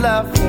love.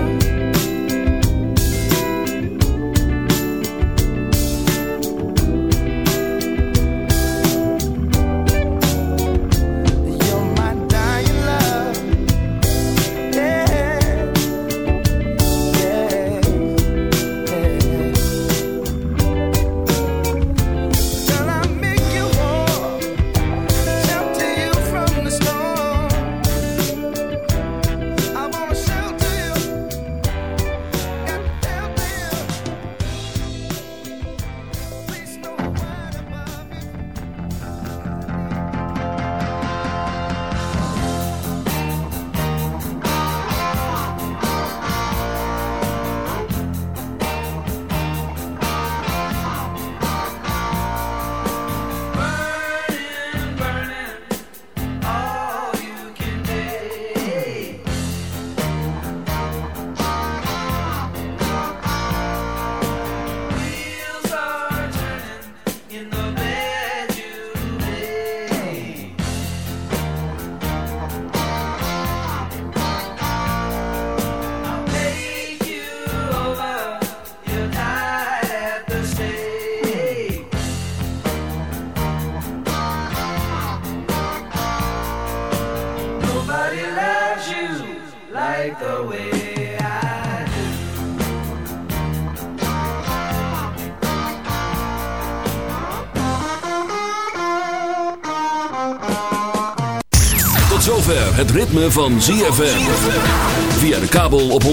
Ritme van ZFM. Via de kabel op 104.5.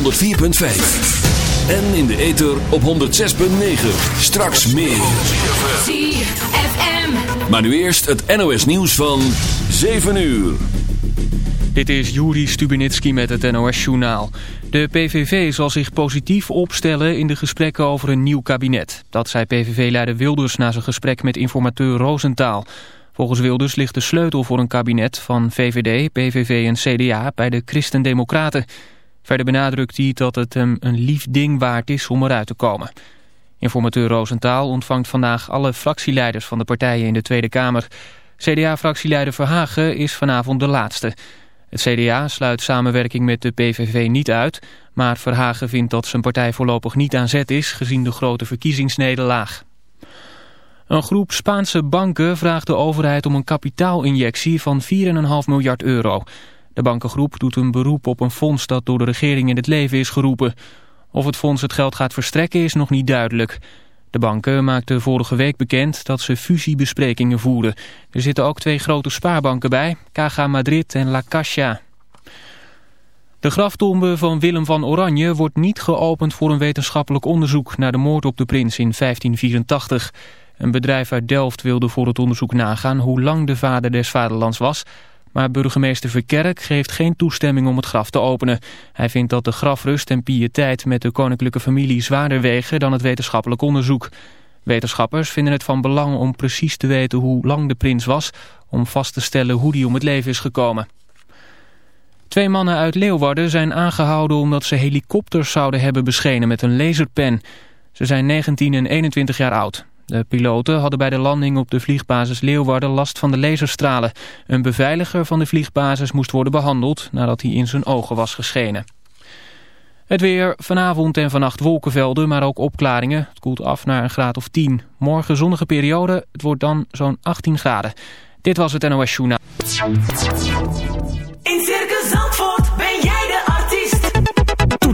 En in de ether op 106.9. Straks meer. ZFM. Maar nu eerst het NOS nieuws van 7 uur. Dit is Juri Stubenitski met het NOS-journaal. De PVV zal zich positief opstellen in de gesprekken over een nieuw kabinet. Dat zei PVV-leider Wilders na zijn gesprek met informateur Roosentaal. Volgens Wilders ligt de sleutel voor een kabinet van VVD, PVV en CDA bij de Christen-Democraten. Verder benadrukt hij dat het hem een lief ding waard is om eruit te komen. Informateur Roosentaal ontvangt vandaag alle fractieleiders van de partijen in de Tweede Kamer. CDA-fractieleider Verhagen is vanavond de laatste. Het CDA sluit samenwerking met de PVV niet uit... maar Verhagen vindt dat zijn partij voorlopig niet aan zet is... gezien de grote verkiezingsnederlaag. Een groep Spaanse banken vraagt de overheid om een kapitaalinjectie van 4,5 miljard euro. De bankengroep doet een beroep op een fonds dat door de regering in het leven is geroepen. Of het fonds het geld gaat verstrekken is nog niet duidelijk. De banken maakten vorige week bekend dat ze fusiebesprekingen voeren. Er zitten ook twee grote spaarbanken bij, KG Madrid en La Caixa. De graftombe van Willem van Oranje wordt niet geopend voor een wetenschappelijk onderzoek naar de moord op de prins in 1584. Een bedrijf uit Delft wilde voor het onderzoek nagaan hoe lang de vader des vaderlands was... maar burgemeester Verkerk geeft geen toestemming om het graf te openen. Hij vindt dat de grafrust en piëteit met de koninklijke familie zwaarder wegen dan het wetenschappelijk onderzoek. Wetenschappers vinden het van belang om precies te weten hoe lang de prins was... om vast te stellen hoe die om het leven is gekomen. Twee mannen uit Leeuwarden zijn aangehouden omdat ze helikopters zouden hebben beschenen met een laserpen. Ze zijn 19 en 21 jaar oud. De piloten hadden bij de landing op de vliegbasis Leeuwarden last van de laserstralen. Een beveiliger van de vliegbasis moest worden behandeld nadat hij in zijn ogen was geschenen. Het weer, vanavond en vannacht wolkenvelden, maar ook opklaringen. Het koelt af naar een graad of 10. Morgen zonnige periode, het wordt dan zo'n 18 graden. Dit was het NOS Journaal. In Circus Zandvoort ben jij.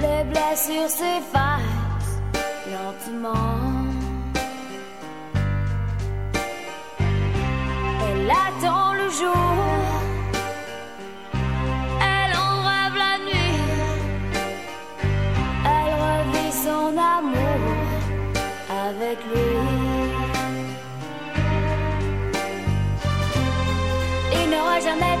Les blessures s'effacent lentement. Elle attend le jour. Elle en rêve la nuit. Elle revit son amour avec lui. Il n'aura jamais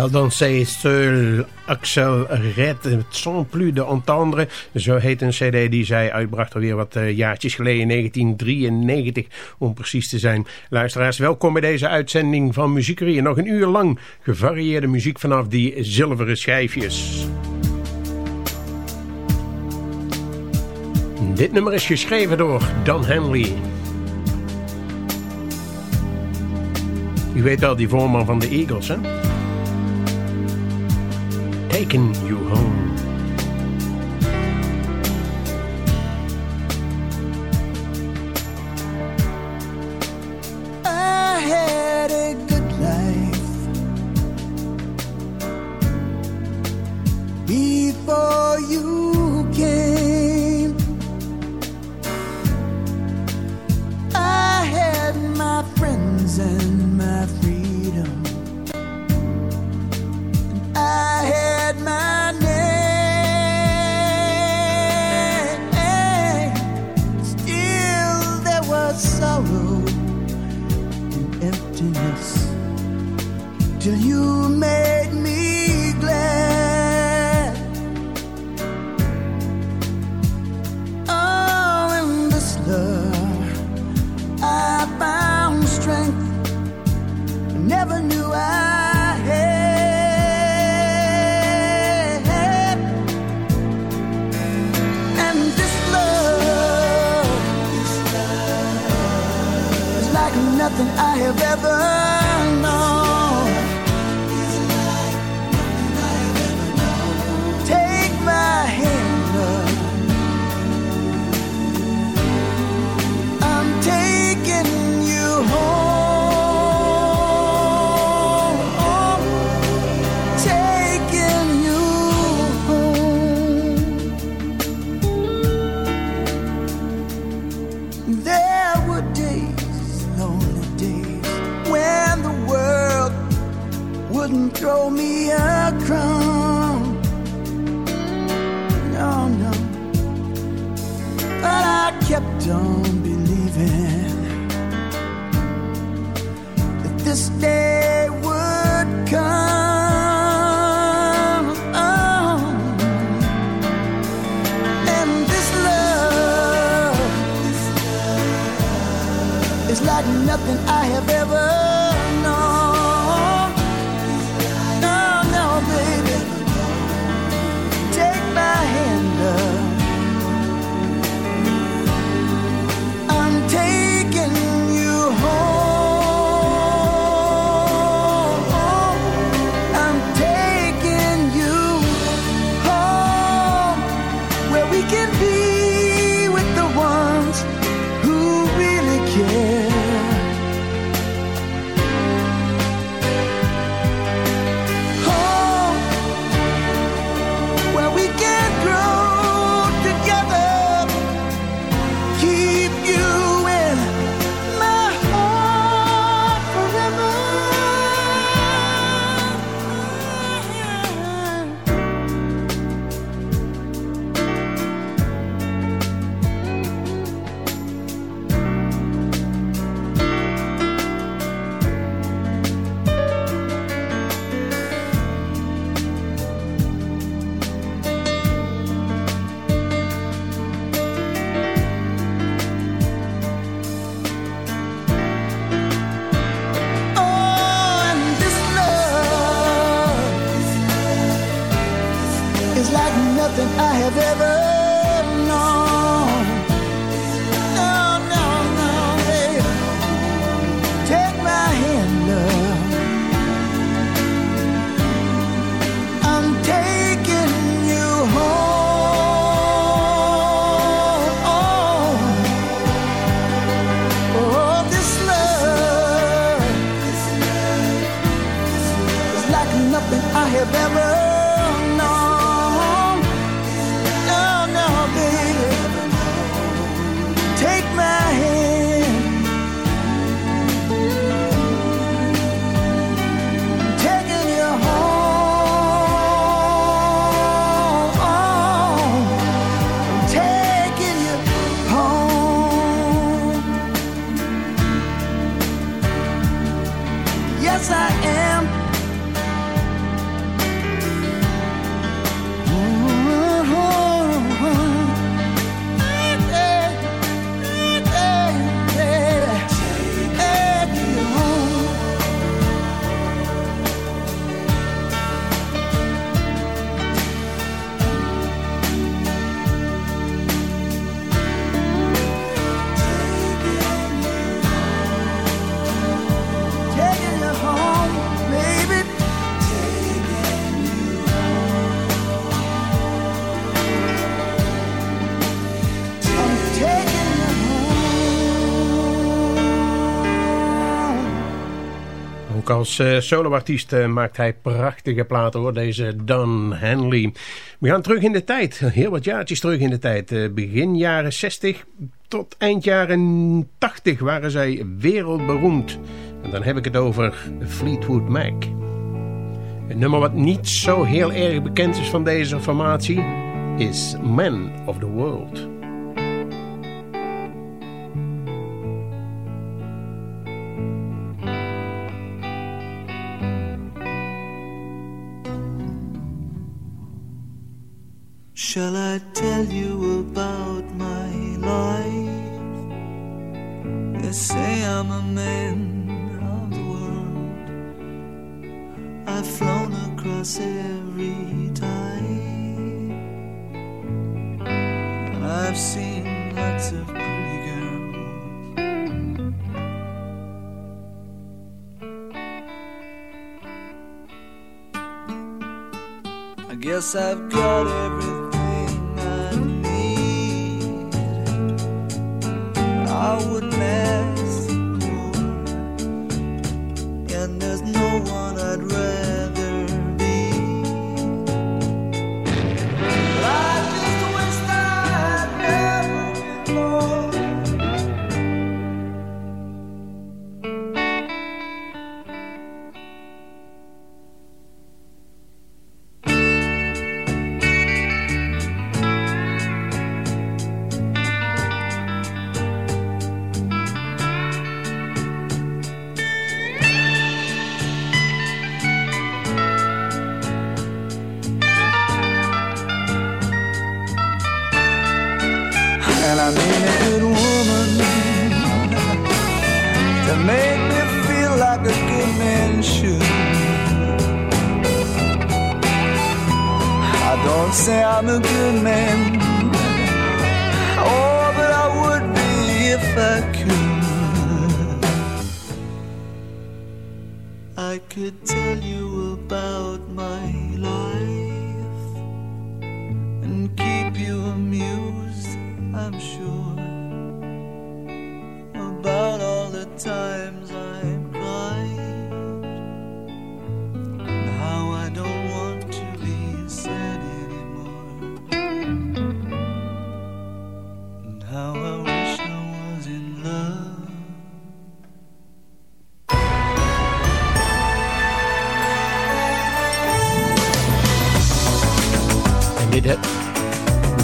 Elle dansait seul, Axel Red, sans plus de entendre. Zo heet een cd die zij uitbracht alweer wat eh, jaartjes geleden, 1993 om precies te zijn. Luisteraars, welkom bij deze uitzending van Muziekerie. Nog een uur lang gevarieerde muziek vanaf die zilveren schijfjes. Dit nummer is geschreven door Dan Henley. U weet wel, die voorman van de Eagles, hè? taken you home. Als eh, soloartiest eh, maakt hij prachtige platen hoor, deze Don Henley. We gaan terug in de tijd, heel wat jaartjes terug in de tijd. Eh, begin jaren 60 tot eind jaren 80 waren zij wereldberoemd. En dan heb ik het over Fleetwood Mac. Een nummer wat niet zo heel erg bekend is van deze formatie is Man of the World. Shall I tell you about my life? They say I'm a man of the world. I've flown across every tide. And I've seen lots of pretty girls. I guess I've got everything I would never.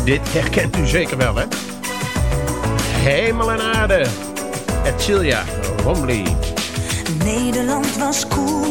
Dit herkent u zeker wel, hè? Hemel en aarde. Etchilia Romley. Nederland was cool.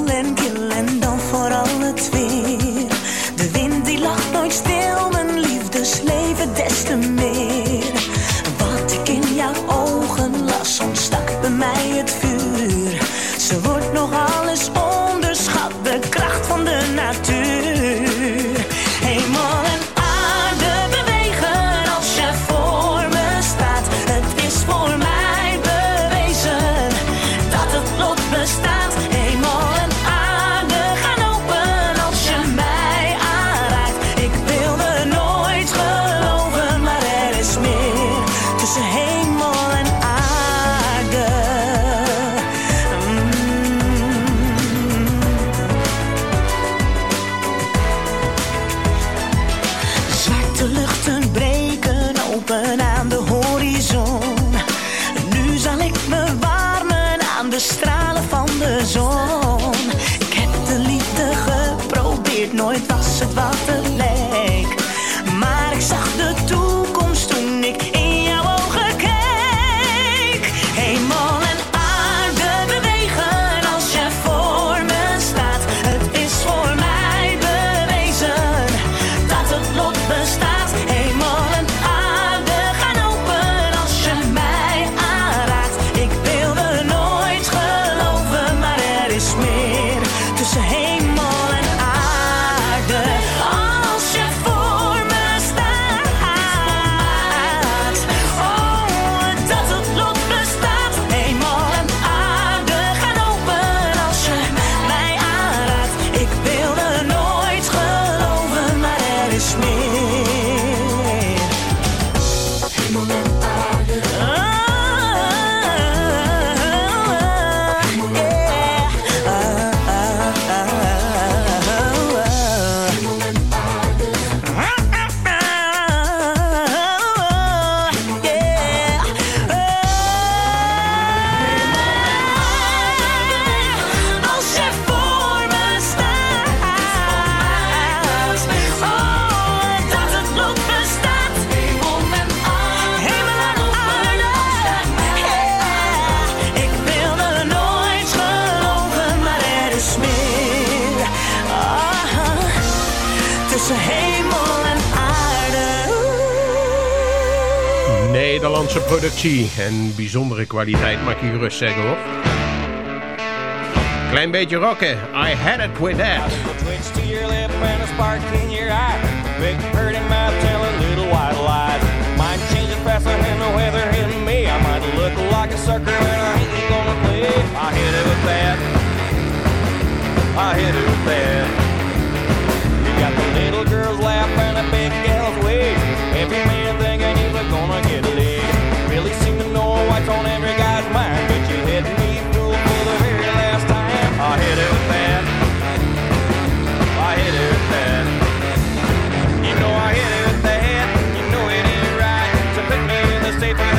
en bijzondere kwaliteit, mag je gerust zeggen hoor. Klein beetje rocken. I had it with that. A twitch to your lip and a spark in your eye. Big bird in my tail, and little white lies. Mind changes faster than the weather in me. I might look like a sucker and I ain't gonna play. I hit it with that. I hit it with that. You got the little girl's laughing and a big gal's wave. Every man thinking he's gonna get it. safe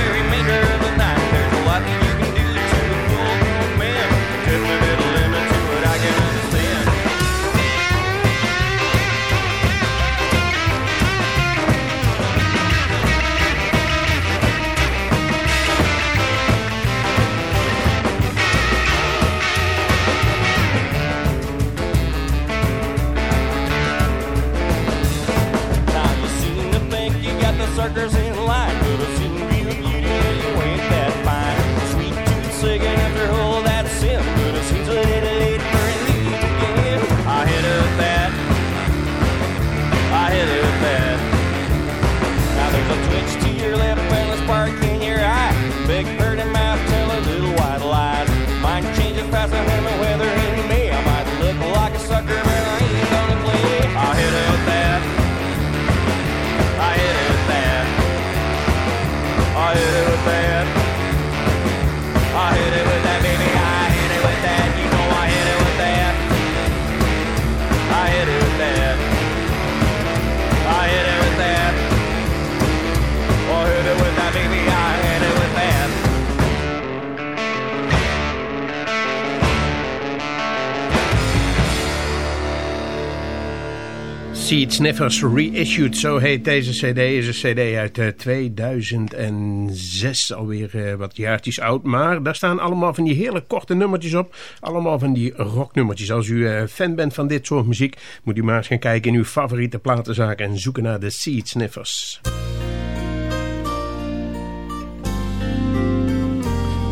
Sniffers Reissued, zo heet deze cd. is een cd uit eh, 2006, alweer eh, wat jaartjes oud. Maar daar staan allemaal van die hele korte nummertjes op. Allemaal van die rocknummertjes. Als u eh, fan bent van dit soort muziek, moet u maar eens gaan kijken in uw favoriete platenzaak en zoeken naar de Seed Sniffers.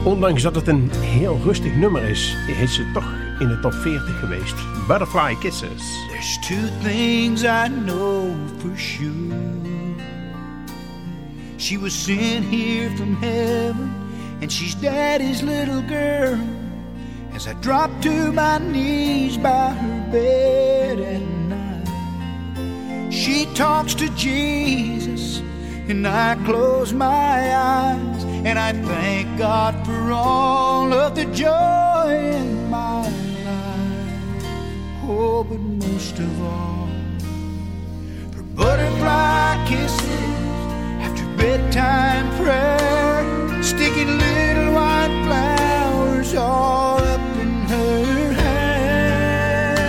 Ondanks dat het een heel rustig nummer is, is het toch in de top 40 geweest. Butterfly Kisses. There's two things I know for sure. She was sent here from heaven, and she's daddy's little girl. As I drop to my knees by her bed at night, she talks to Jesus, and I close my eyes, and I thank God for all of the joy in my. Oh, but most of all, for butterfly kisses after bedtime prayer, sticking little white flowers all up in her hair.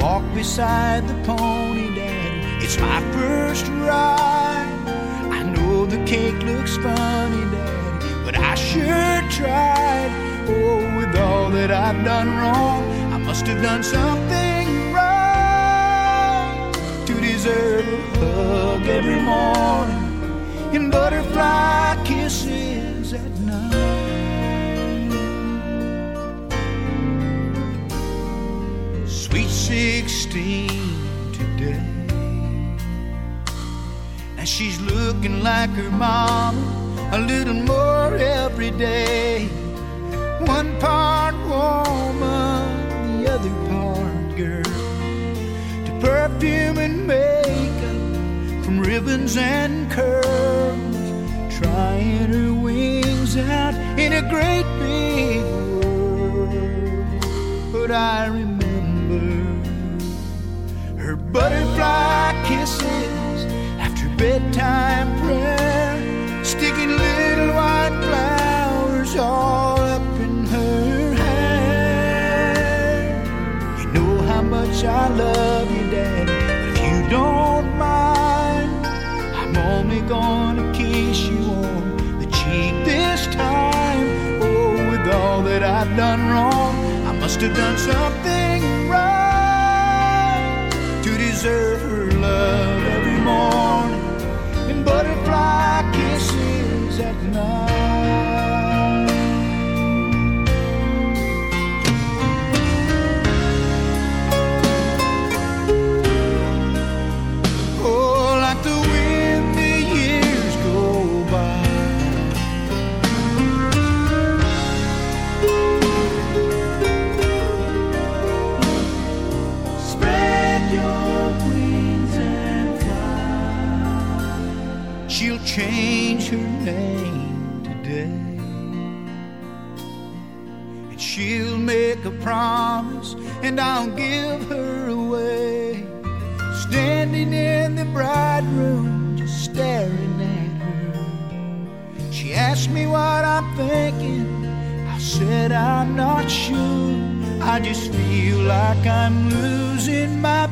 Walk beside the pony, Daddy. It's my first ride. I know the cake looks funny, Daddy, but I sure tried. Oh, with all that I've done wrong, must have done something right to deserve a hug every morning and butterfly kisses at night. Sweet 16 today. Now she's looking like her mama a little more every day. One part woman, other part girl. To perfume and makeup, from ribbons and curls, trying her wings out in a great big world. But I remember her butterfly kisses after bedtime prayer, must have done something promise, and I'll give her away. Standing in the bride room, just staring at her. She asked me what I'm thinking. I said I'm not sure. I just feel like I'm losing my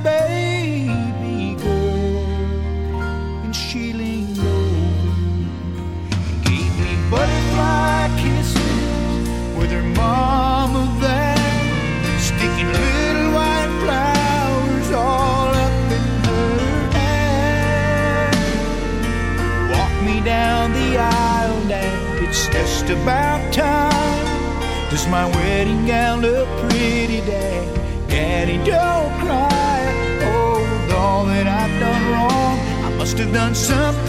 just about time. Does my wedding gown look pretty, Dad? Daddy, don't cry. Oh, with all that I've done wrong, I must have done something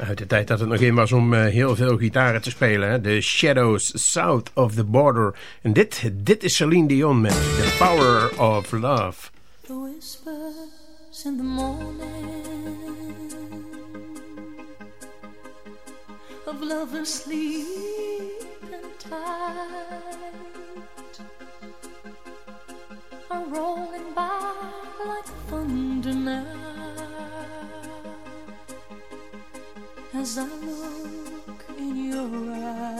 Uit de tijd dat het nog in was om eh, heel veel gitaren te spelen. The Shadows South of the Border. En dit, dit is Celine Dion met The Power of Love. The whispers in the morning of lovers sleeping tight are rolling by like thunder now as I look in your eyes.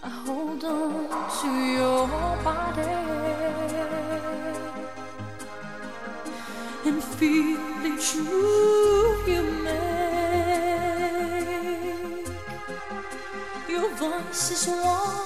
I hold on to your body and feel each move you make. Your voice is warm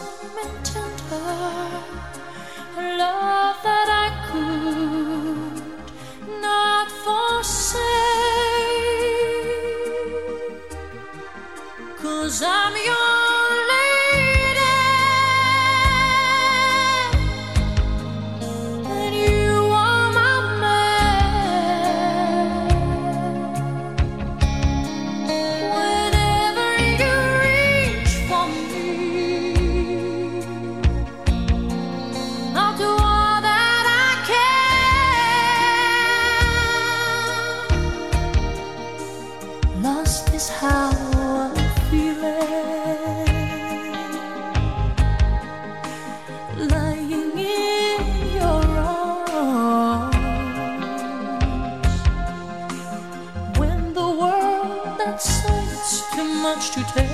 much to take,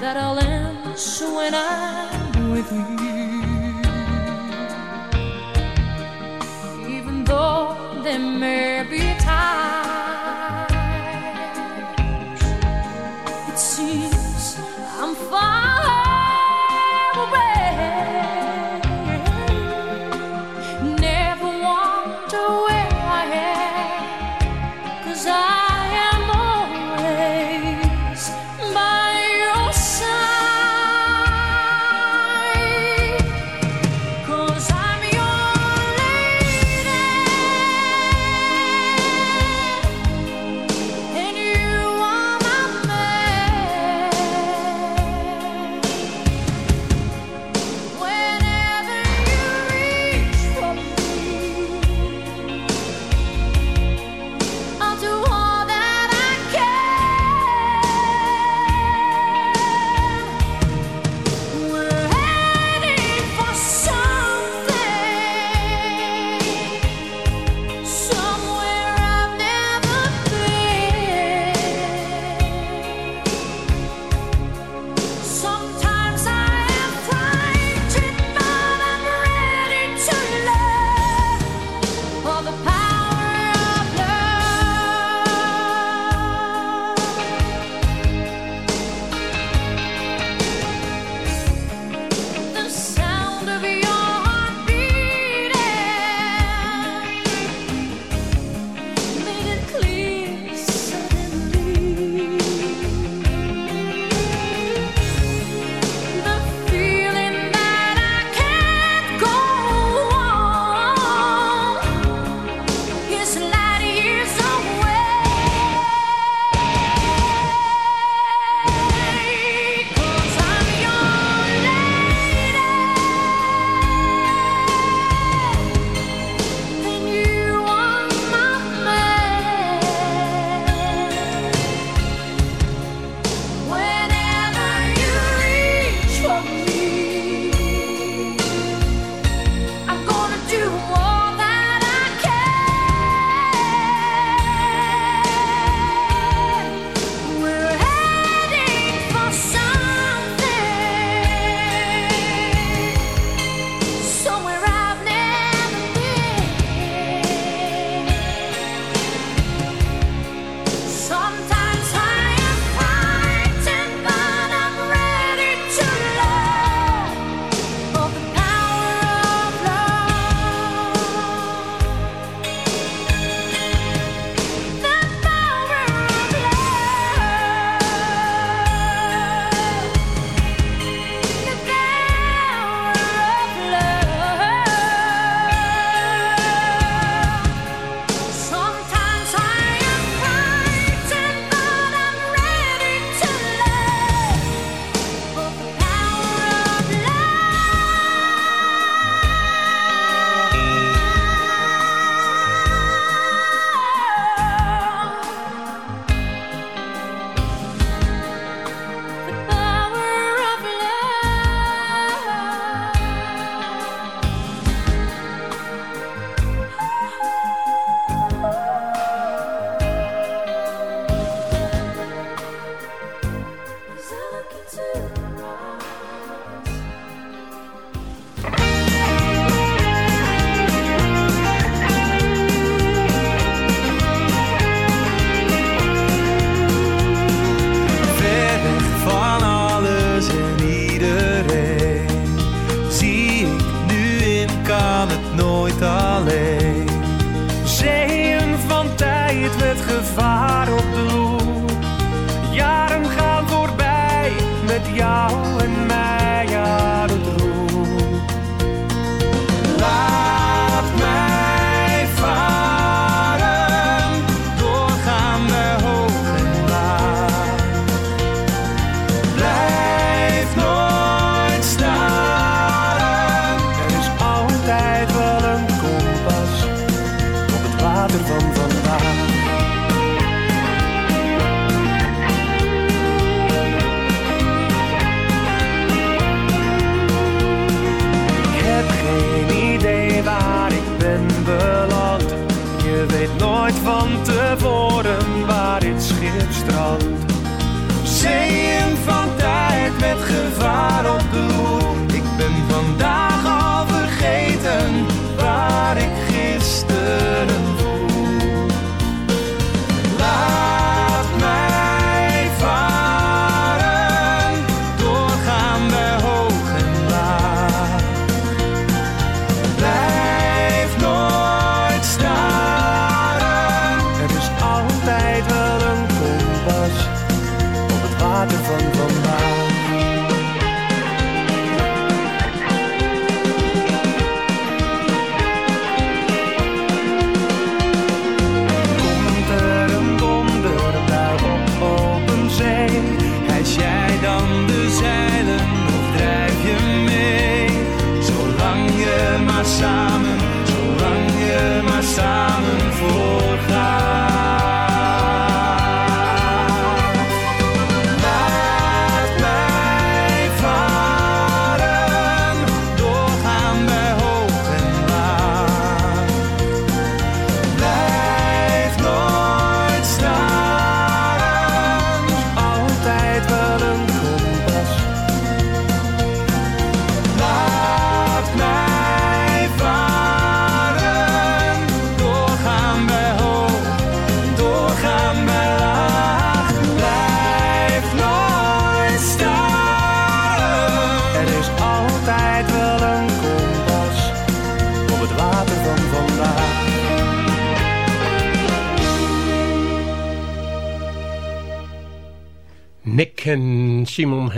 that I'll answer when I'm with you. Even though there may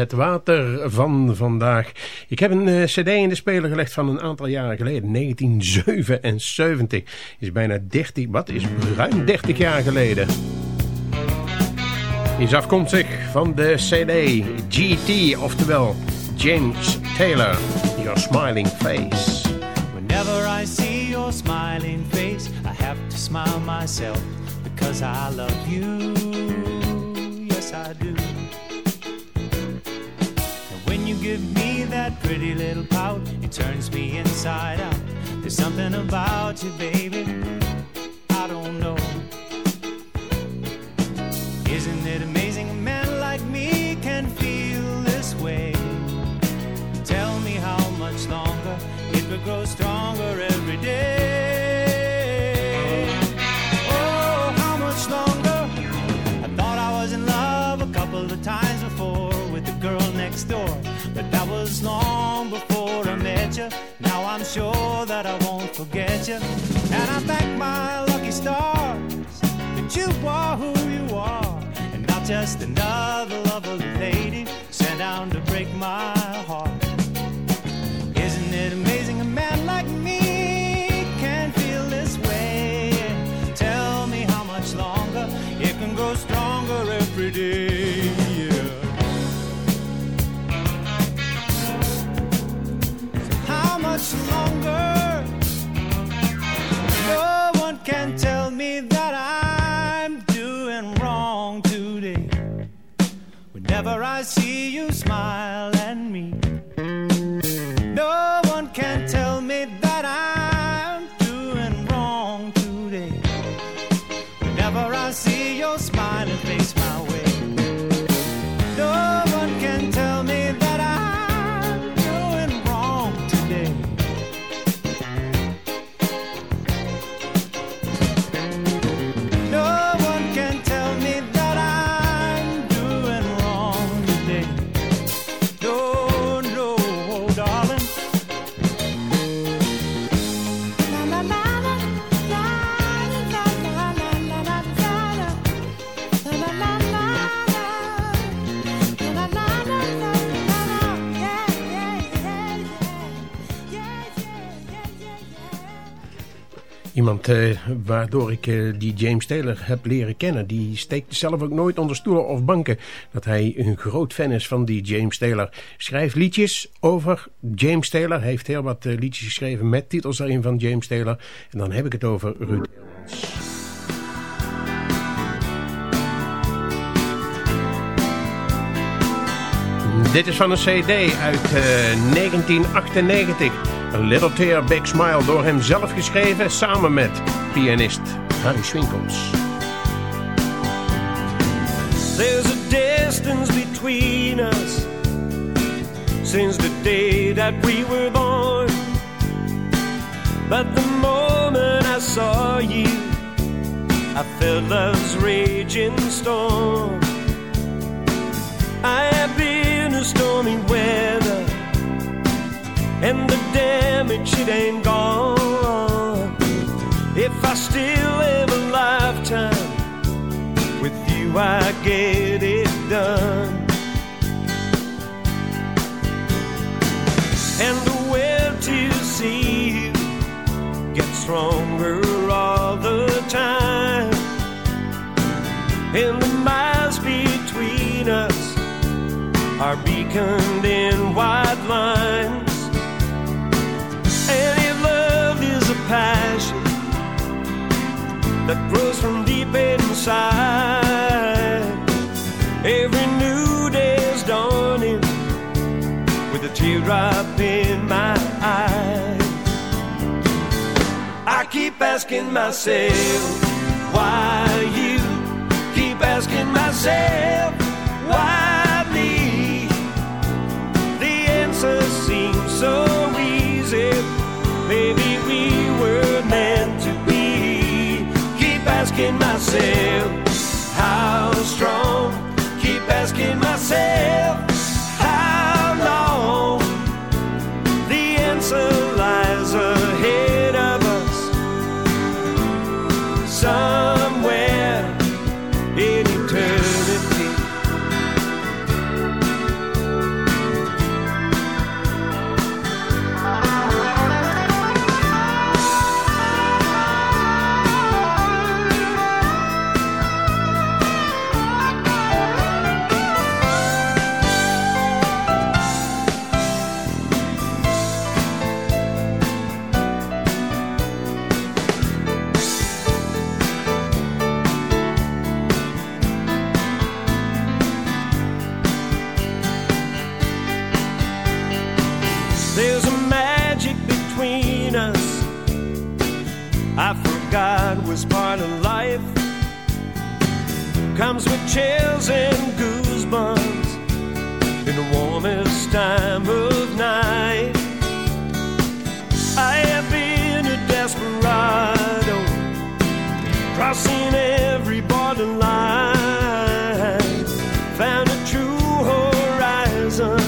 het water van vandaag. Ik heb een eh, cd in de speler gelegd van een aantal jaren geleden. 1977 is bijna 13, wat is ruim 30 jaar geleden. Is afkomstig van de cd GT, oftewel James Taylor. Your smiling face. Whenever I see your smiling face, I have to smile myself because I love you. Yes, I do. give me that pretty little pout. It turns me inside out. There's something about you, baby. I don't know. Isn't it amazing a man like me can feel this way? and I thank my lucky stars that you are who you are, and not just another lovely lady sent down to break my heart. can't tell me that I'm doing wrong today. Whenever I see you smile, Iemand eh, waardoor ik eh, die James Taylor heb leren kennen. Die steekt zelf ook nooit onder stoelen of banken. Dat hij een groot fan is van die James Taylor. Schrijft liedjes over James Taylor. Hij heeft heel wat eh, liedjes geschreven met titels erin van James Taylor. En dan heb ik het over Ruud. Dit is van een cd uit eh, 1998. A Little Tear, Big Smile, door hem zelf geschreven... samen met pianist Harry Swinkels. There's a distance between us since the day that we were born. But the moment I saw you, I felt love's raging storm. I have been a stormy weather, and the damage it ain't gone. If I still live a lifetime with you, I get it done. And the will to see you gets stronger all the time. And the miles between us are beaconed in white lines. That grows from deep inside. Every new day is dawning with a teardrop in my eye. I keep asking myself, why you? Keep asking myself, sail. Time of night. I have been a desperado, crossing every borderline. Found a true horizon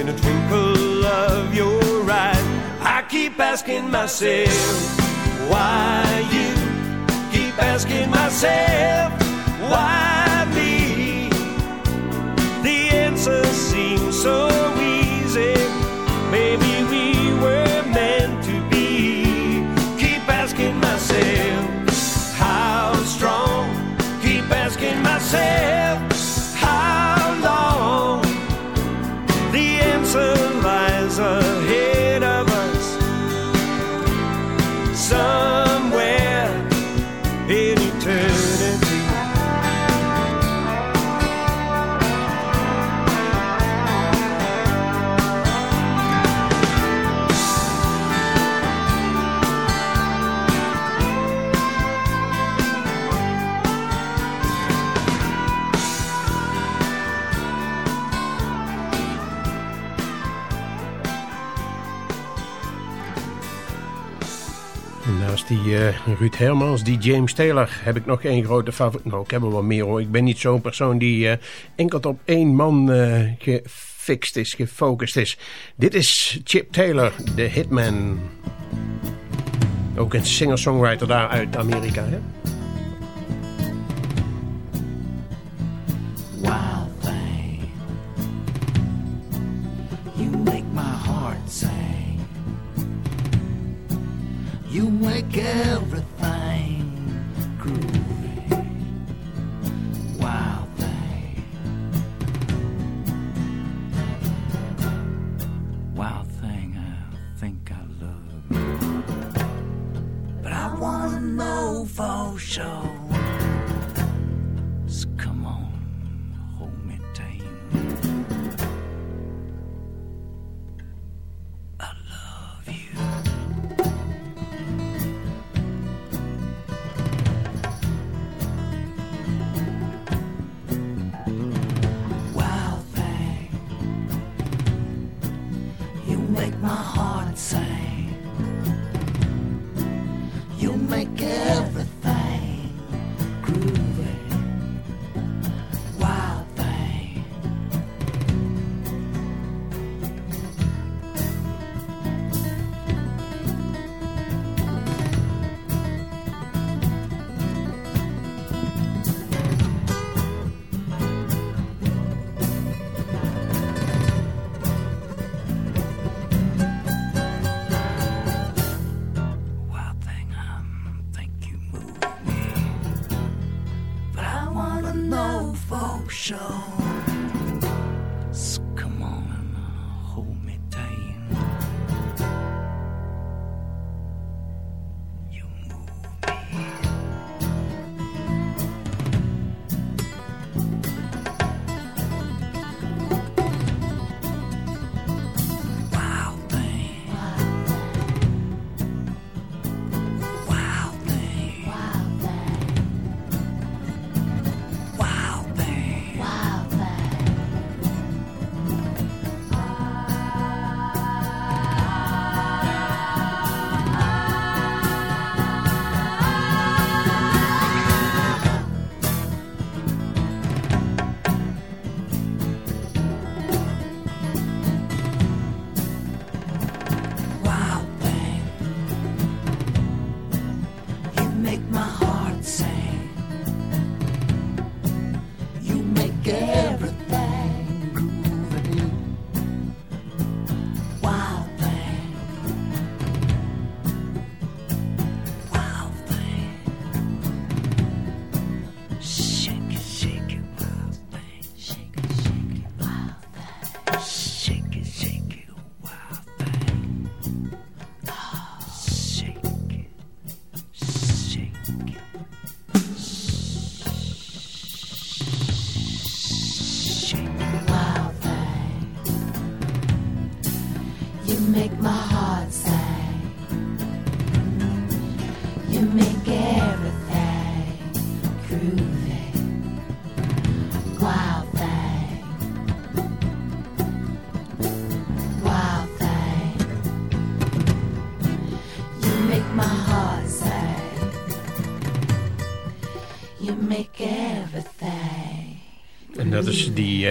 in a twinkle of your eye. I keep asking myself, why you? Keep asking myself, why Ruud Hermans, die James Taylor, heb ik nog één grote favoriet. Nou, ik heb er wel meer hoor. Ik ben niet zo'n persoon die eh, enkel op één man eh, gefixt is, gefocust is. Dit is Chip Taylor, de hitman. Ook een singer-songwriter daar uit Amerika, hè? wild thing. You make my heart sing. You make everything groovy. Wild thing. Wild thing, I think I love. But I wanna know for sure.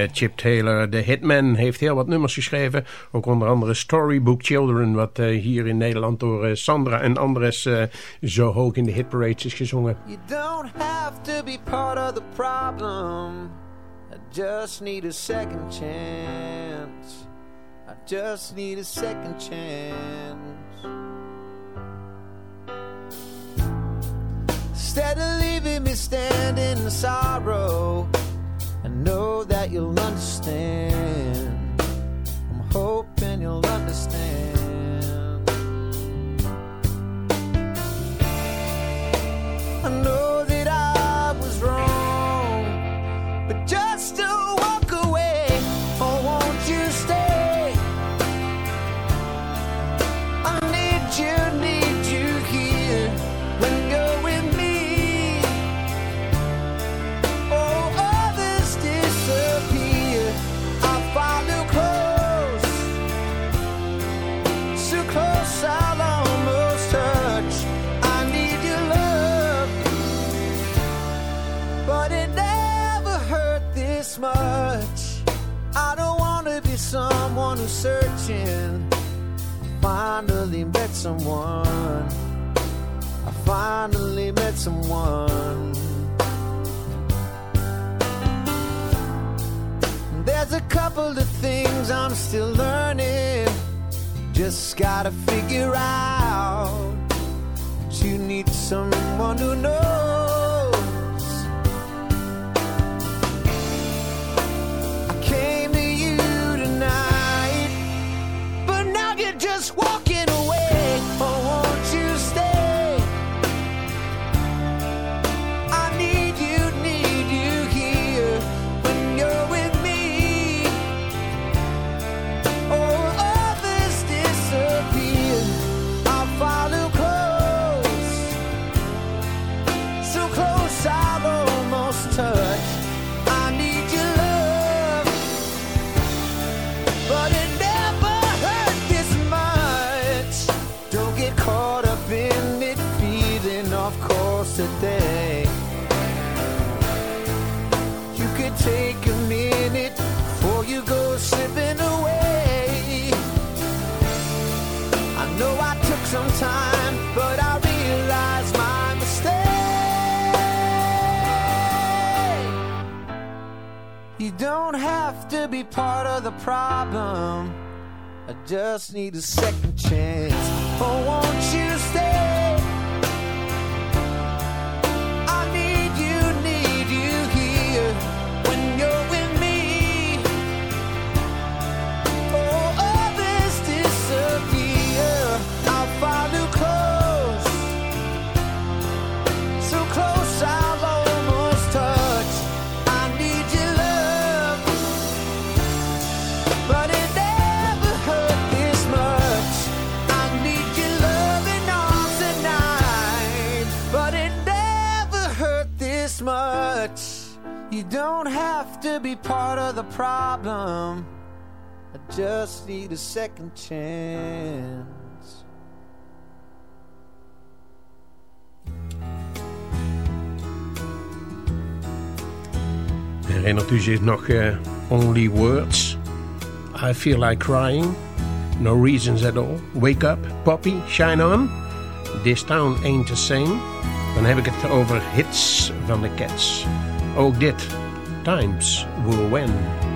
Eh, Chip Taylor, de hitman, heeft heel wat nummers geschreven. Ook onder andere Storybook Children, wat eh, hier in Nederland door eh, Sandra en Andres zo hoog in de hitparades is gezongen. You don't have to be part of the problem. I just need a second chance. I just need a second chance. Instead of leaving me standing in sorrow, know that you'll understand. I'm hoping you'll understand. I know that I someone who's searching. Finally met someone. I finally met someone. There's a couple of things I'm still learning. Just gotta figure out. You need someone who knows. you don't have to be part of the problem. I just need a second chance. Oh, won't you? You don't have to be part of the problem. I just need a second chance. Herinnert u zich nog uh, Only Words? I Feel Like Crying? No Reasons at All? Wake Up, Poppy, Shine On? This Town Ain't the Same? Dan heb ik het over hits van de Cats ook dit. Times will win.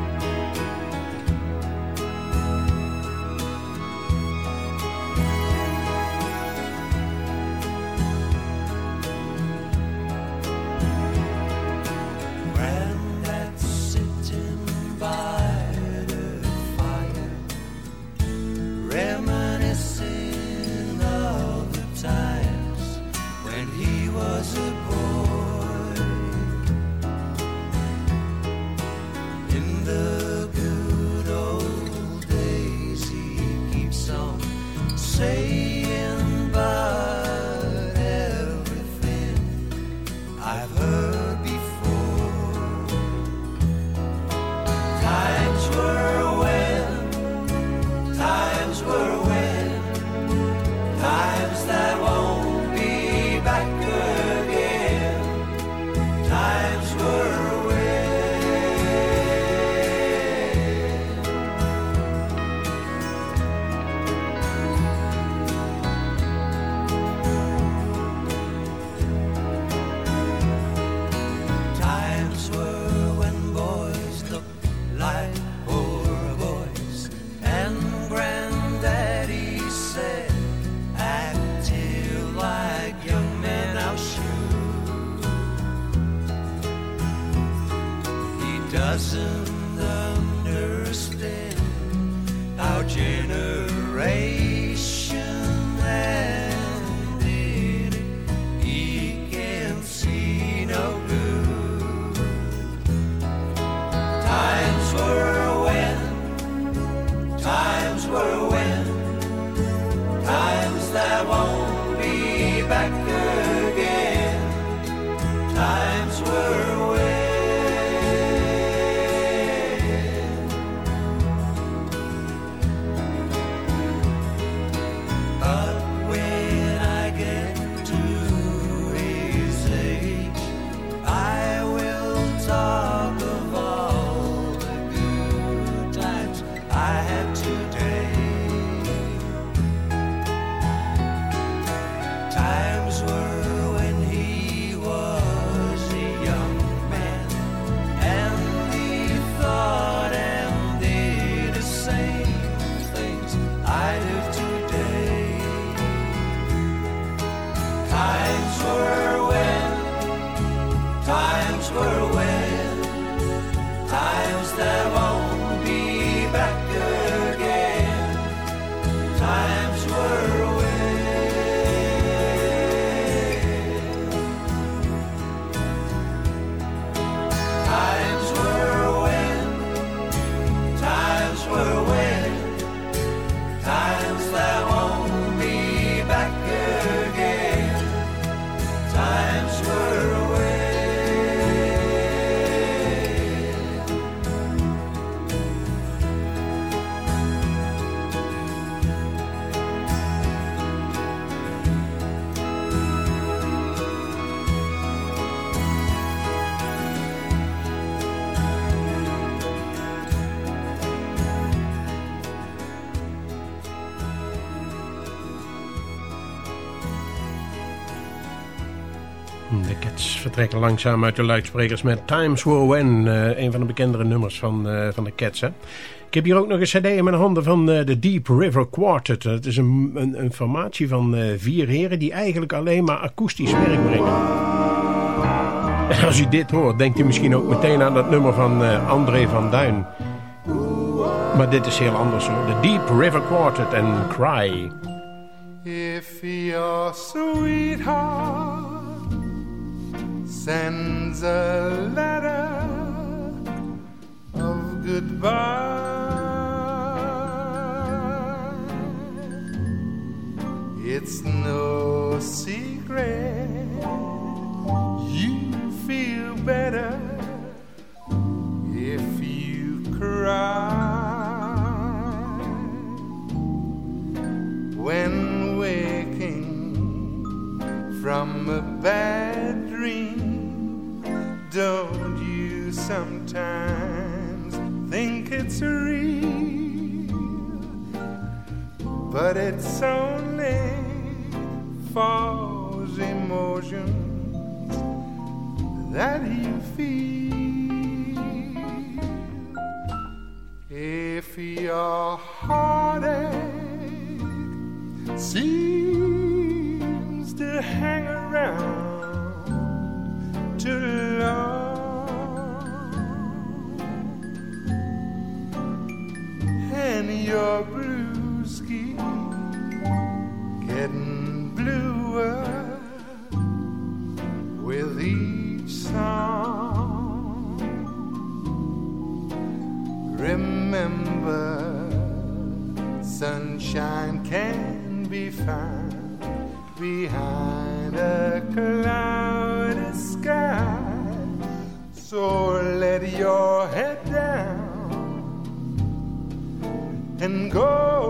Langzaam uit de luidsprekers met Times Were When. eh, een van de bekendere nummers van, eh, van de Cats. Hè? Ik heb hier ook nog een cd in mijn handen van eh, de Deep River Quartet. Dat is een, een, formatie van vier heren die eigenlijk alleen maar akoestisch werk brengen. En als u dit hoort, denkt u misschien ook meteen aan dat nummer van André van Duin. Maar dit is heel anders hoor. De Deep River Quartet en Cry. If your sweetheart sends a letter of goodbye, it's no secret you feel better But it's only false emotions that you feel. If your heartache seems to hang around too long, and your sunshine can be found behind a cloudy sky. So let your head down and go